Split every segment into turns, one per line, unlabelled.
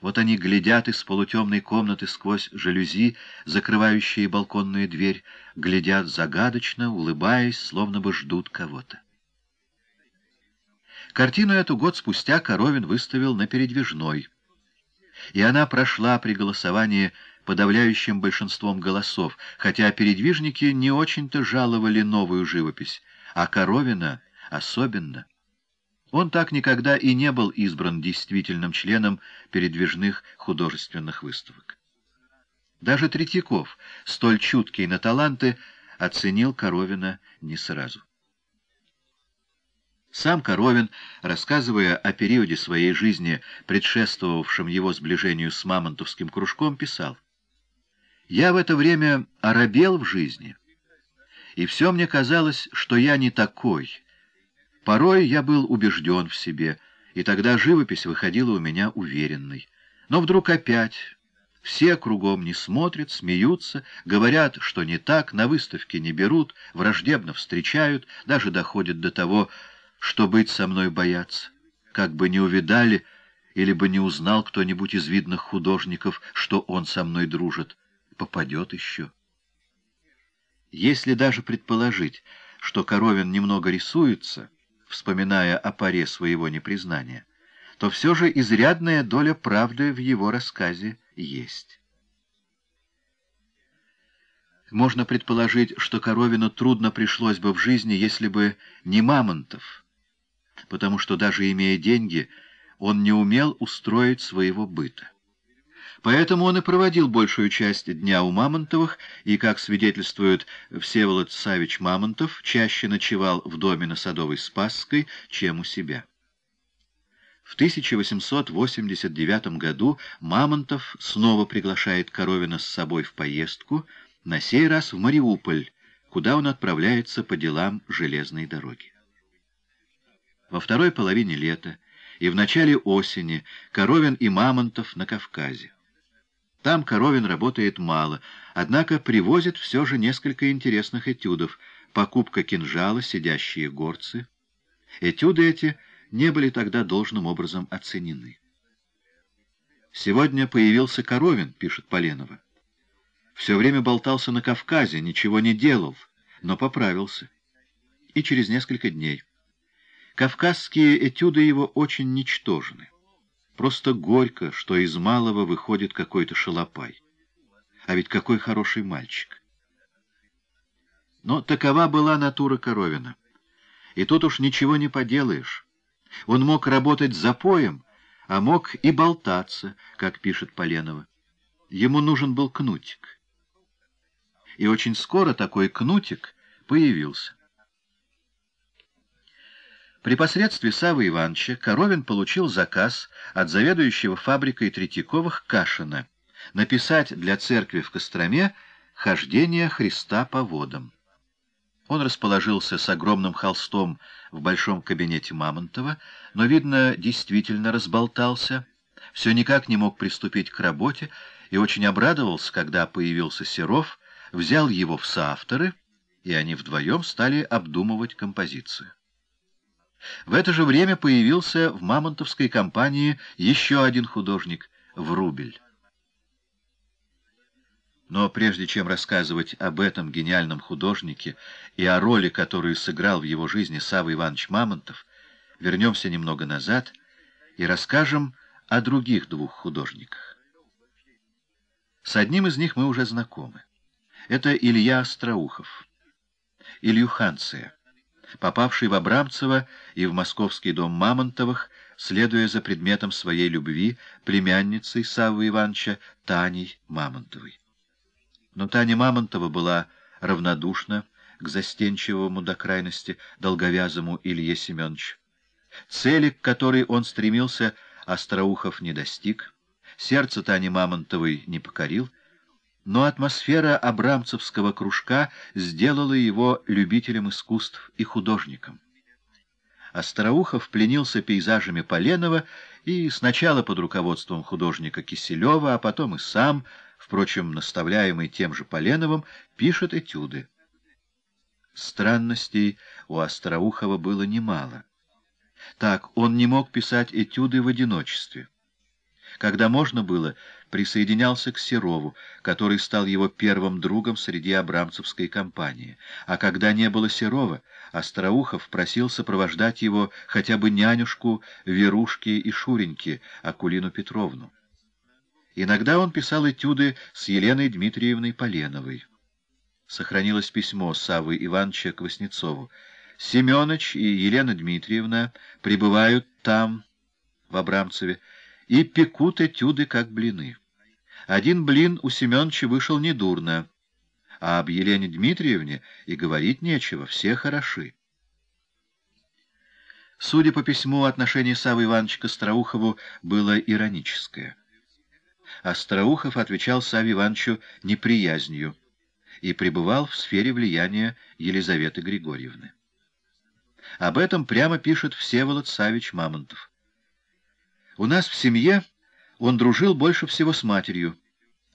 Вот они глядят из полутемной комнаты сквозь жалюзи, закрывающие балконную дверь, глядят загадочно, улыбаясь, словно бы ждут кого-то. Картину эту год спустя Коровин выставил на передвижной, и она прошла при голосовании подавляющим большинством голосов, хотя передвижники не очень-то жаловали новую живопись, а Коровина особенно. Он так никогда и не был избран действительным членом передвижных художественных выставок. Даже Третьяков, столь чуткий на таланты, оценил Коровина не сразу. Сам Коровин, рассказывая о периоде своей жизни, предшествовавшем его сближению с мамонтовским кружком, писал «Я в это время оробел в жизни, и все мне казалось, что я не такой». Порой я был убежден в себе, и тогда живопись выходила у меня уверенной. Но вдруг опять все кругом не смотрят, смеются, говорят, что не так, на выставке не берут, враждебно встречают, даже доходят до того, что быть со мной боятся. Как бы не увидали, или бы не узнал кто-нибудь из видных художников, что он со мной дружит, попадет еще. Если даже предположить, что Коровин немного рисуется вспоминая о паре своего непризнания, то все же изрядная доля правды в его рассказе есть. Можно предположить, что Коровину трудно пришлось бы в жизни, если бы не Мамонтов, потому что даже имея деньги, он не умел устроить своего быта. Поэтому он и проводил большую часть дня у Мамонтовых, и, как свидетельствует Всеволод Савич Мамонтов, чаще ночевал в доме на Садовой Спасской, чем у себя. В 1889 году Мамонтов снова приглашает Коровина с собой в поездку, на сей раз в Мариуполь, куда он отправляется по делам железной дороги. Во второй половине лета и в начале осени Коровин и Мамонтов на Кавказе. Там Коровин работает мало, однако привозит все же несколько интересных этюдов. Покупка кинжала, сидящие горцы. Этюды эти не были тогда должным образом оценены. «Сегодня появился Коровин», — пишет Поленова. «Все время болтался на Кавказе, ничего не делал, но поправился. И через несколько дней. Кавказские этюды его очень ничтожны. Просто горько, что из малого выходит какой-то шалопай. А ведь какой хороший мальчик. Но такова была натура Коровина. И тут уж ничего не поделаешь. Он мог работать запоем, а мог и болтаться, как пишет Поленова. Ему нужен был кнутик. И очень скоро такой кнутик появился. При посредстве Савы Ивановича Коровин получил заказ от заведующего фабрикой Третьяковых Кашина написать для церкви в Костроме «Хождение Христа по водам». Он расположился с огромным холстом в большом кабинете Мамонтова, но, видно, действительно разболтался, все никак не мог приступить к работе и очень обрадовался, когда появился Серов, взял его в соавторы, и они вдвоем стали обдумывать композицию. В это же время появился в мамонтовской компании еще один художник — Врубель. Но прежде чем рассказывать об этом гениальном художнике и о роли, которую сыграл в его жизни Савва Иванович Мамонтов, вернемся немного назад и расскажем о других двух художниках. С одним из них мы уже знакомы. Это Илья Остроухов, Ильюханция попавший в Абрамцево и в московский дом Мамонтовых, следуя за предметом своей любви, племянницей Саввы Ивановича Таней Мамонтовой. Но Таня Мамонтова была равнодушна к застенчивому до крайности долговязому Илье Семеновичу. Цели, к которой он стремился, Остроухов не достиг, сердце Тани Мамонтовой не покорил, но атмосфера абрамцевского кружка сделала его любителем искусств и художником. Остроухов пленился пейзажами Поленова и сначала под руководством художника Киселева, а потом и сам, впрочем, наставляемый тем же Поленовым, пишет этюды. Странностей у Остроухова было немало. Так, он не мог писать этюды в одиночестве. Когда можно было, присоединялся к Серову, который стал его первым другом среди абрамцевской компании. А когда не было Серова, Остроухов просил сопровождать его хотя бы нянюшку Верушки и Шуреньки, Акулину Петровну. Иногда он писал этюды с Еленой Дмитриевной Поленовой. Сохранилось письмо Савы Ивановича к Васнецову. «Семеныч и Елена Дмитриевна пребывают там, в Абрамцеве, и пекут этюды, как блины. Один блин у Семеновича вышел недурно, а об Елене Дмитриевне и говорить нечего, все хороши. Судя по письму, отношение Савы Ивановича к Остроухову было ироническое. Остроухов отвечал Саве Ивановичу неприязнью и пребывал в сфере влияния Елизаветы Григорьевны. Об этом прямо пишет Всеволод Савич Мамонтов. У нас в семье он дружил больше всего с матерью.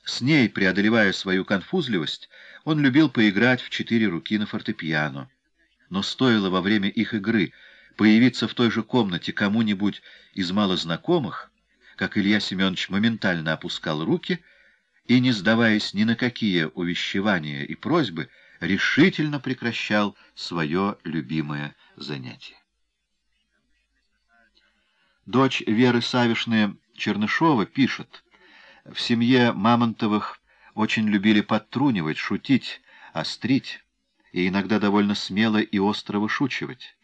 С ней, преодолевая свою конфузливость, он любил поиграть в четыре руки на фортепиано. Но стоило во время их игры появиться в той же комнате кому-нибудь из малознакомых, как Илья Семенович моментально опускал руки и, не сдаваясь ни на какие увещевания и просьбы, решительно прекращал свое любимое занятие. Дочь Веры Савишны Чернышова пишет, «В семье Мамонтовых очень любили подтрунивать, шутить, острить и иногда довольно смело и остро вышучивать.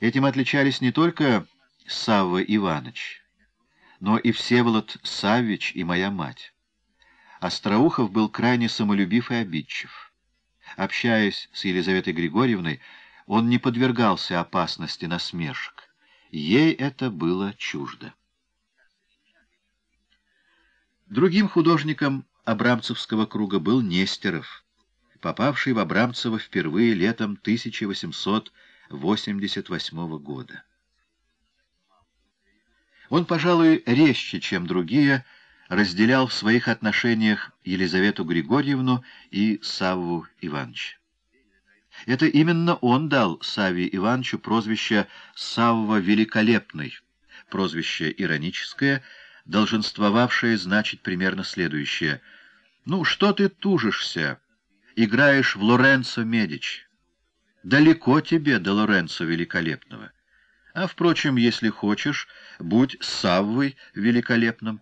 Этим отличались не только Савва Иванович, но и Всеволод Саввич и моя мать. Остроухов был крайне самолюбив и обидчив. Общаясь с Елизаветой Григорьевной, он не подвергался опасности насмешек. Ей это было чуждо. Другим художником Абрамцевского круга был Нестеров, попавший в Абрамцево впервые летом 1888 года. Он, пожалуй, резче, чем другие, разделял в своих отношениях Елизавету Григорьевну и Савву Ивановича. Это именно он дал Саве Ивановичу прозвище «Савва Великолепный», прозвище ироническое, долженствовавшее значить примерно следующее. «Ну, что ты тужишься? Играешь в Лоренцо Медич. Далеко тебе до Лоренцо Великолепного. А, впрочем, если хочешь, будь Саввой Великолепным».